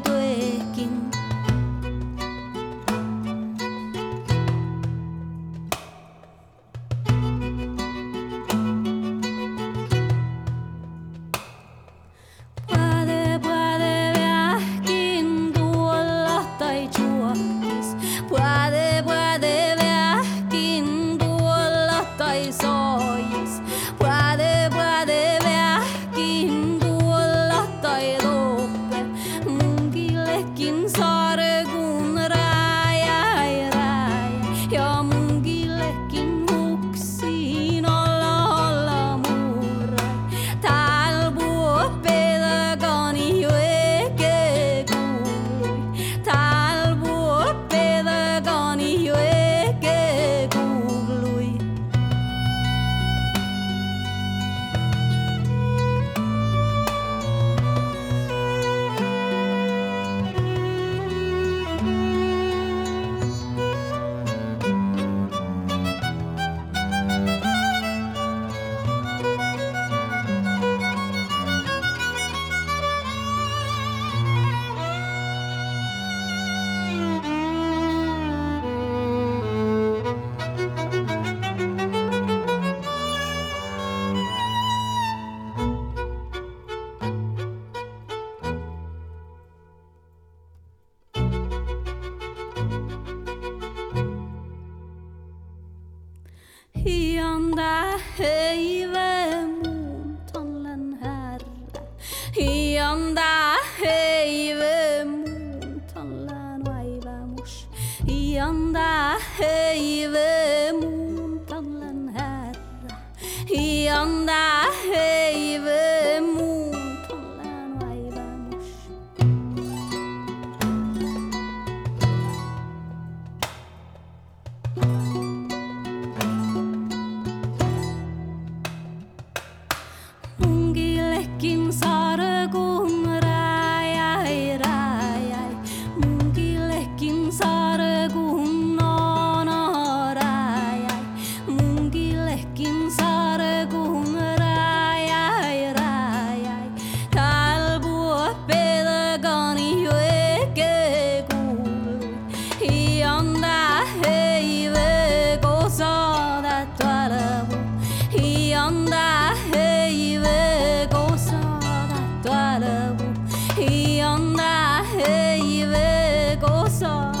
对。mungi lehkin Janda höjve mot ållen herre. Janda höjve mot ållen vaive mors. Janda höjve mot ållen herre. Janda höjve skin side. gozo.